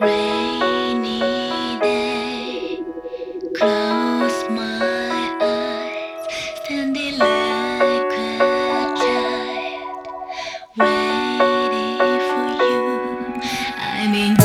Rain. I mean,